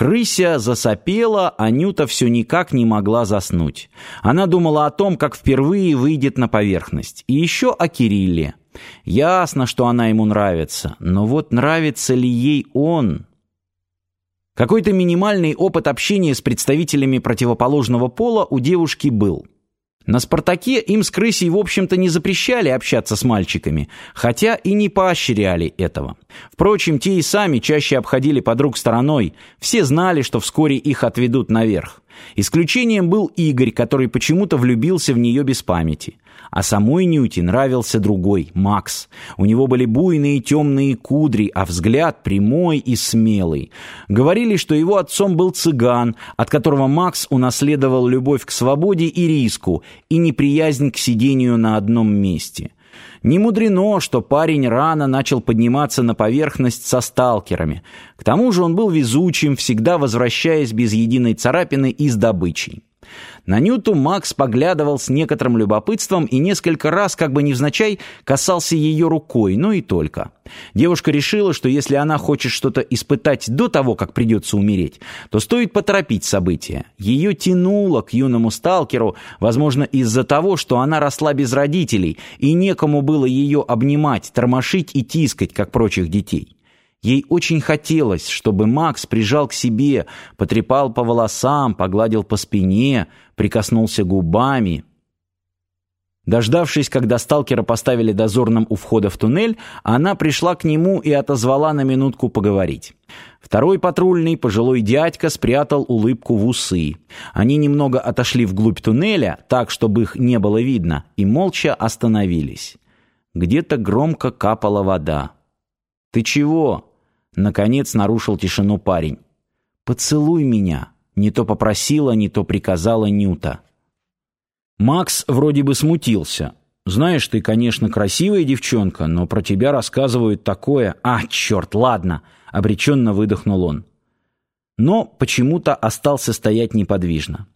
Крыся засопела, а Нюта все никак не могла заснуть. Она думала о том, как впервые выйдет на поверхность. И еще о Кирилле. Ясно, что она ему нравится, но вот нравится ли ей он? Какой-то минимальный опыт общения с представителями противоположного пола у девушки был. На «Спартаке» им с крысей, в общем-то, не запрещали общаться с мальчиками, хотя и не поощряли этого. Впрочем, те и сами чаще обходили подруг стороной, все знали, что вскоре их отведут наверх. Исключением был Игорь, который почему-то влюбился в нее без памяти. А самой Нюте нравился другой, Макс. У него были буйные темные кудри, а взгляд прямой и смелый. Говорили, что его отцом был цыган, от которого Макс унаследовал любовь к свободе и риску, и неприязнь к сидению на одном месте. Не мудрено, что парень рано начал подниматься на поверхность со сталкерами. К тому же он был везучим, всегда возвращаясь без единой царапины и с добычей. На Нюту Макс поглядывал с некоторым любопытством и несколько раз, как бы невзначай, касался ее рукой, но и только. Девушка решила, что если она хочет что-то испытать до того, как придется умереть, то стоит поторопить события. Ее тянуло к юному сталкеру, возможно, из-за того, что она росла без родителей, и некому было ее обнимать, тормошить и тискать, как прочих детей. Ей очень хотелось, чтобы Макс прижал к себе, потрепал по волосам, погладил по спине, прикоснулся губами. Дождавшись, когда сталкера поставили дозорным у входа в туннель, она пришла к нему и отозвала на минутку поговорить. Второй патрульный, пожилой дядька, спрятал улыбку в усы. Они немного отошли вглубь туннеля, так, чтобы их не было видно, и молча остановились. Где-то громко капала вода. «Ты чего?» Наконец нарушил тишину парень. «Поцелуй меня!» Не то попросила, не то приказала Нюта. Макс вроде бы смутился. «Знаешь, ты, конечно, красивая девчонка, но про тебя рассказывают такое...» «А, черт, ладно!» — обреченно выдохнул он но почему-то остался стоять неподвижно.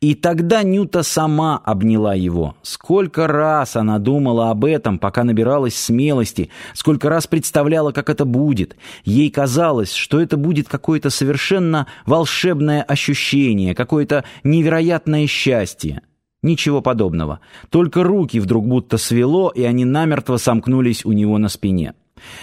И тогда Нюта сама обняла его. Сколько раз она думала об этом, пока набиралась смелости, сколько раз представляла, как это будет. Ей казалось, что это будет какое-то совершенно волшебное ощущение, какое-то невероятное счастье. Ничего подобного. Только руки вдруг будто свело, и они намертво сомкнулись у него на спине.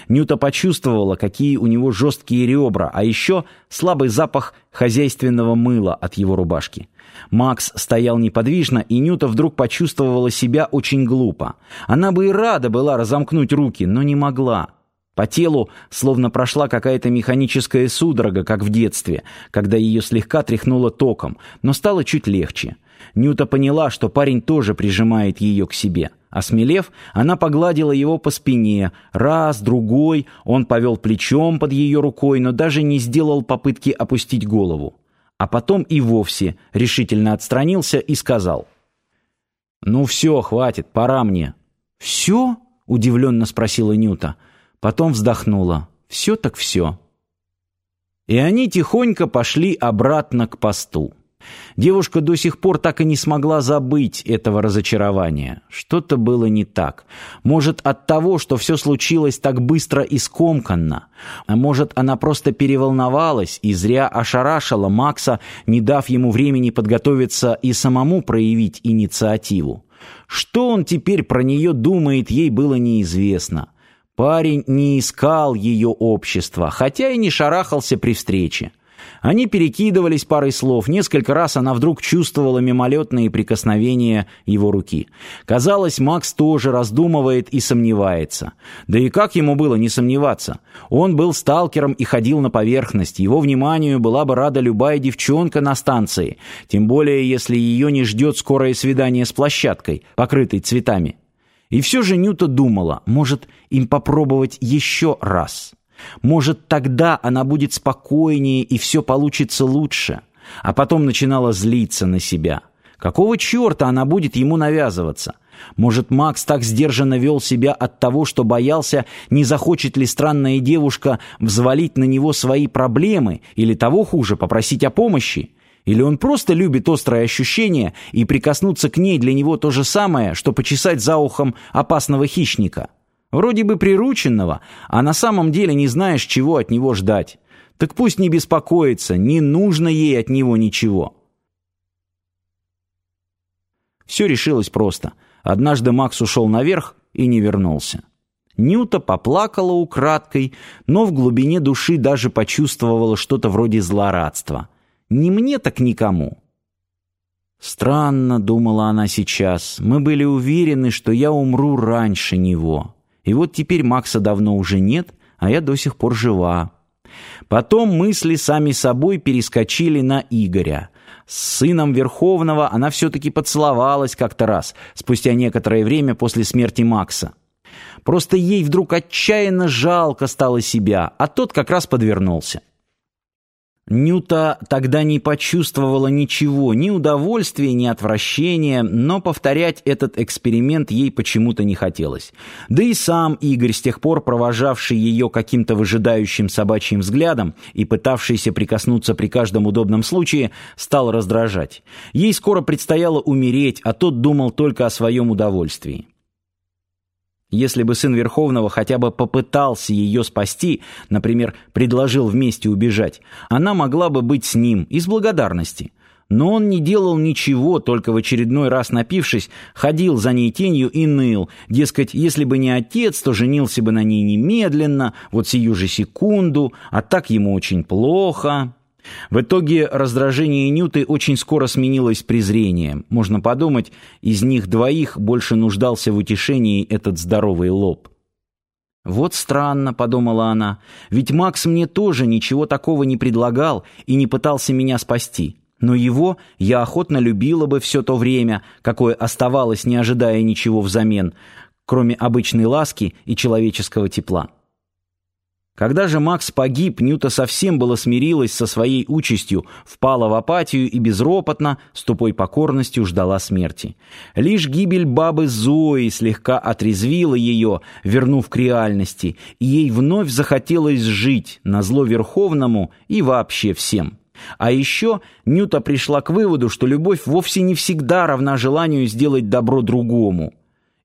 Нюта почувствовала, какие у него жесткие ребра, а еще слабый запах хозяйственного мыла от его рубашки. Макс стоял неподвижно, и Нюта вдруг почувствовала себя очень глупо. Она бы и рада была разомкнуть руки, но не могла. По телу словно прошла какая-то механическая судорога, как в детстве, когда ее слегка тряхнуло током, но стало чуть легче. Нюта поняла, что парень тоже прижимает ее к себе. Осмелев, она погладила его по спине. Раз, другой, он повел плечом под ее рукой, но даже не сделал попытки опустить голову. А потом и вовсе решительно отстранился и сказал. «Ну все, хватит, пора мне». «Все?» — удивленно спросила Нюта. Потом вздохнула. «Все так все». И они тихонько пошли обратно к посту. Девушка до сих пор так и не смогла забыть этого разочарования. Что-то было не так. Может, от того, что все случилось так быстро и скомканно. А может, она просто переволновалась и зря ошарашила Макса, не дав ему времени подготовиться и самому проявить инициативу. Что он теперь про нее думает, ей было неизвестно. Парень не искал ее общества, хотя и не шарахался при встрече. Они перекидывались парой слов. Несколько раз она вдруг чувствовала мимолетные прикосновения его руки. Казалось, Макс тоже раздумывает и сомневается. Да и как ему было не сомневаться? Он был сталкером и ходил на поверхность. Его вниманию была бы рада любая девчонка на станции. Тем более, если ее не ждет скорое свидание с площадкой, покрытой цветами. И все же Нюта думала, может, им попробовать еще раз. Может, тогда она будет спокойнее и все получится лучше. А потом начинала злиться на себя. Какого черта она будет ему навязываться? Может, Макс так сдержанно вел себя от того, что боялся, не захочет ли странная девушка взвалить на него свои проблемы или того хуже, попросить о помощи? Или он просто любит острое ощущение, и прикоснуться к ней для него то же самое, что почесать за ухом опасного хищника? Вроде бы прирученного, а на самом деле не знаешь, чего от него ждать. Так пусть не беспокоится, не нужно ей от него ничего. Все решилось просто. Однажды Макс ушел наверх и не вернулся. Нюта поплакала украдкой, но в глубине души даже почувствовала что-то вроде злорадства. «Не мне, так никому». «Странно», — думала она сейчас, — «мы были уверены, что я умру раньше него. И вот теперь Макса давно уже нет, а я до сих пор жива». Потом мысли сами собой перескочили на Игоря. С сыном Верховного она все-таки поцеловалась как-то раз, спустя некоторое время после смерти Макса. Просто ей вдруг отчаянно жалко стало себя, а тот как раз подвернулся. Нюта тогда не почувствовала ничего, ни удовольствия, ни отвращения, но повторять этот эксперимент ей почему-то не хотелось. Да и сам Игорь, с тех пор провожавший ее каким-то выжидающим собачьим взглядом и пытавшийся прикоснуться при каждом удобном случае, стал раздражать. Ей скоро предстояло умереть, а тот думал только о своем удовольствии. Если бы сын Верховного хотя бы попытался ее спасти, например, предложил вместе убежать, она могла бы быть с ним из благодарности. Но он не делал ничего, только в очередной раз напившись, ходил за ней тенью и ныл. Дескать, если бы не отец, то женился бы на ней немедленно, вот сию же секунду, а так ему очень плохо. В итоге раздражение Нюты очень скоро сменилось презрением. Можно подумать, из них двоих больше нуждался в утешении этот здоровый лоб. «Вот странно», — подумала она, — «ведь Макс мне тоже ничего такого не предлагал и не пытался меня спасти. Но его я охотно любила бы все то время, какое оставалось, не ожидая ничего взамен, кроме обычной ласки и человеческого тепла». Когда же Макс погиб, Нюта совсем было смирилась со своей участью, впала в апатию и безропотно, с тупой покорностью ждала смерти. Лишь гибель бабы Зои слегка отрезвила ее, вернув к реальности, и ей вновь захотелось жить, на зло Верховному и вообще всем. А еще Нюта пришла к выводу, что любовь вовсе не всегда равна желанию сделать добро другому.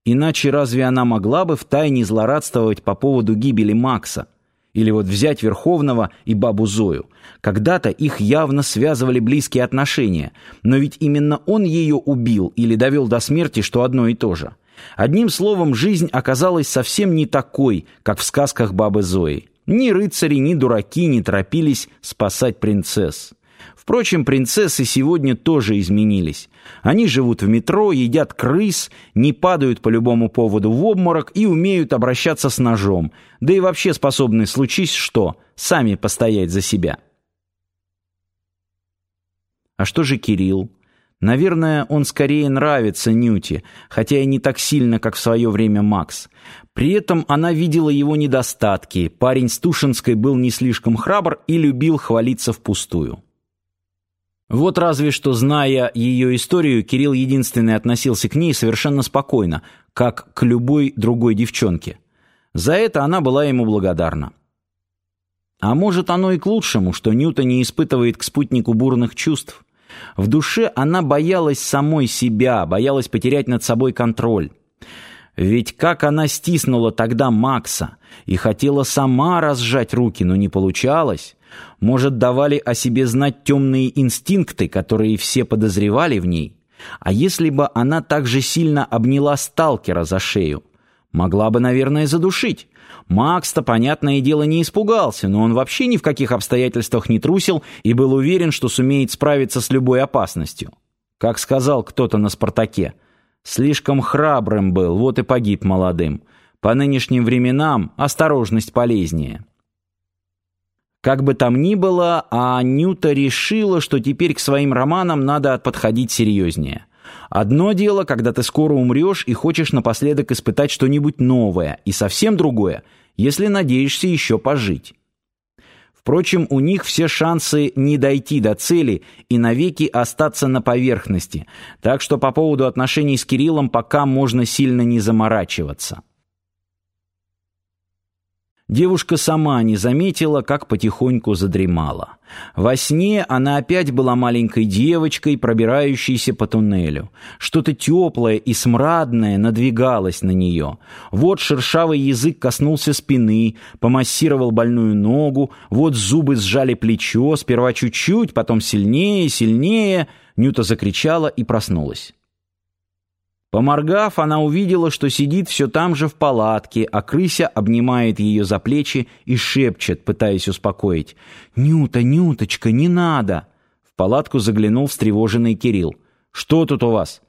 Иначе разве она могла бы втайне злорадствовать по поводу гибели Макса? Или вот взять Верховного и бабу Зою. Когда-то их явно связывали близкие отношения, но ведь именно он ее убил или довел до смерти, что одно и то же. Одним словом, жизнь оказалась совсем не такой, как в сказках бабы Зои. Ни рыцари, ни дураки не торопились спасать принцесс. Впрочем, принцессы сегодня тоже изменились. Они живут в метро, едят крыс, не падают по любому поводу в обморок и умеют обращаться с ножом, да и вообще способны, случись что, сами постоять за себя. А что же Кирилл? Наверное, он скорее нравится Нюте, хотя и не так сильно, как в свое время Макс. При этом она видела его недостатки. Парень с Тушинской был не слишком храбр и любил хвалиться впустую. Вот разве что, зная ее историю, Кирилл единственный относился к ней совершенно спокойно, как к любой другой девчонке. За это она была ему благодарна. А может, оно и к лучшему, что Нюта не испытывает к спутнику бурных чувств. В душе она боялась самой себя, боялась потерять над собой контроль. Ведь как она стиснула тогда Макса и хотела сама разжать руки, но не получалось. Может, давали о себе знать темные инстинкты, которые все подозревали в ней? А если бы она так же сильно обняла сталкера за шею? Могла бы, наверное, задушить. Макс-то, понятное дело, не испугался, но он вообще ни в каких обстоятельствах не трусил и был уверен, что сумеет справиться с любой опасностью. Как сказал кто-то на «Спартаке», слишком храбрым был, вот и погиб молодым. По нынешним временам осторожность полезнее. Как бы там ни было, а Нюта решила, что теперь к своим романам надо подходить серьезнее. Одно дело, когда ты скоро умрешь и хочешь напоследок испытать что-нибудь новое, и совсем другое, если надеешься еще пожить. Впрочем, у них все шансы не дойти до цели и навеки остаться на поверхности, так что по поводу отношений с Кириллом пока можно сильно не заморачиваться. Девушка сама не заметила, как потихоньку задремала. Во сне она опять была маленькой девочкой, пробирающейся по туннелю. Что-то теплое и смрадное надвигалось на нее. Вот шершавый язык коснулся спины, помассировал больную ногу, вот зубы сжали плечо, сперва чуть-чуть, потом сильнее, сильнее. Нюта закричала и проснулась. Поморгав, она увидела, что сидит все там же в палатке, а крыся обнимает ее за плечи и шепчет, пытаясь успокоить. «Нюта, Нюточка, не надо!» В палатку заглянул встревоженный Кирилл. «Что тут у вас?»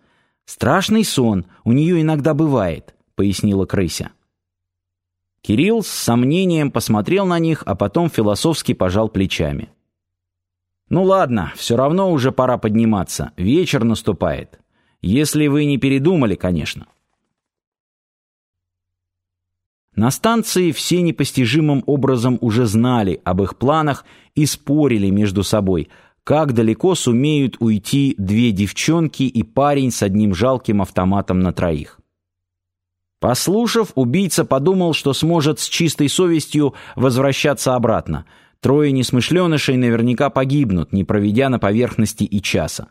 «Страшный сон, у нее иногда бывает», — пояснила крыся. Кирилл с сомнением посмотрел на них, а потом философски пожал плечами. «Ну ладно, все равно уже пора подниматься, вечер наступает». Если вы не передумали, конечно. На станции все непостижимым образом уже знали об их планах и спорили между собой, как далеко сумеют уйти две девчонки и парень с одним жалким автоматом на троих. Послушав, убийца подумал, что сможет с чистой совестью возвращаться обратно. Трое несмышленышей наверняка погибнут, не проведя на поверхности и часа.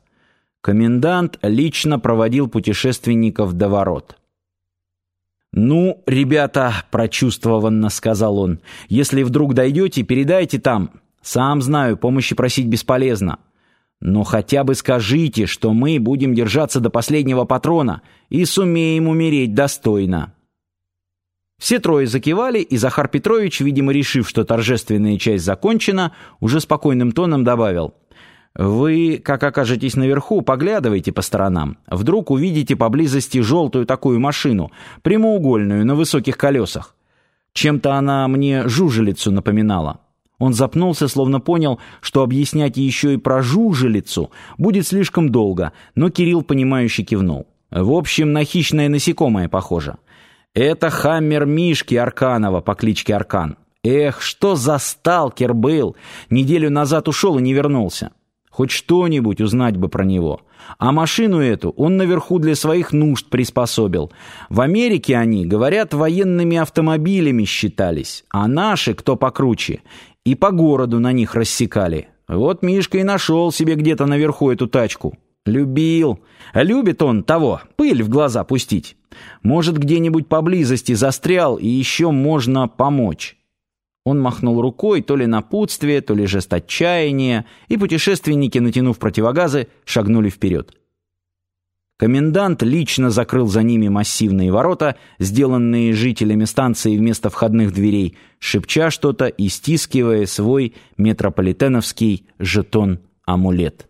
Комендант лично проводил путешественников до ворот. «Ну, ребята», — прочувствованно сказал он, — «если вдруг дойдете, передайте там. Сам знаю, помощи просить бесполезно. Но хотя бы скажите, что мы будем держаться до последнего патрона и сумеем умереть достойно». Все трое закивали, и Захар Петрович, видимо, решив, что торжественная часть закончена, уже спокойным тоном добавил — вы, как окажетесь наверху, поглядывайте по сторонам. Вдруг увидите поблизости желтую такую машину, прямоугольную, на высоких колесах. Чем-то она мне жужелицу напоминала. Он запнулся, словно понял, что объяснять еще и про жужелицу будет слишком долго, но Кирилл, понимающе кивнул. В общем, на хищное насекомое похоже. Это хаммер Мишки Арканова по кличке Аркан. Эх, что за сталкер был! Неделю назад ушел и не вернулся. Хоть что-нибудь узнать бы про него. А машину эту он наверху для своих нужд приспособил. В Америке они, говорят, военными автомобилями считались, а наши, кто покруче, и по городу на них рассекали. Вот Мишка и нашел себе где-то наверху эту тачку. Любил. Любит он того, пыль в глаза пустить. Может, где-нибудь поблизости застрял, и еще можно помочь. Он махнул рукой то ли напутствие, то ли жест отчаяния, и путешественники, натянув противогазы, шагнули вперед. Комендант лично закрыл за ними массивные ворота, сделанные жителями станции вместо входных дверей, шепча что-то и стискивая свой метрополитеновский жетон-амулет.